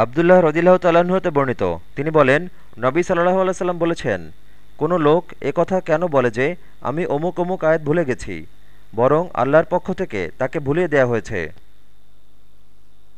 আবদুল্লাহ রদিল্লাহ তাল্লাহতে বর্ণিত। তিনি বলেন, নবী সাল্লাহ আল্লাহ সাল্লাম বলেছেন, কোনো লোক কথা কেন বলে যে আমি অমুক অমুক আয়াত ভুলে গেছি, বরং আল্লাহর পক্ষ থেকে তাকে ভুলিয়ে দেয়া হয়েছে?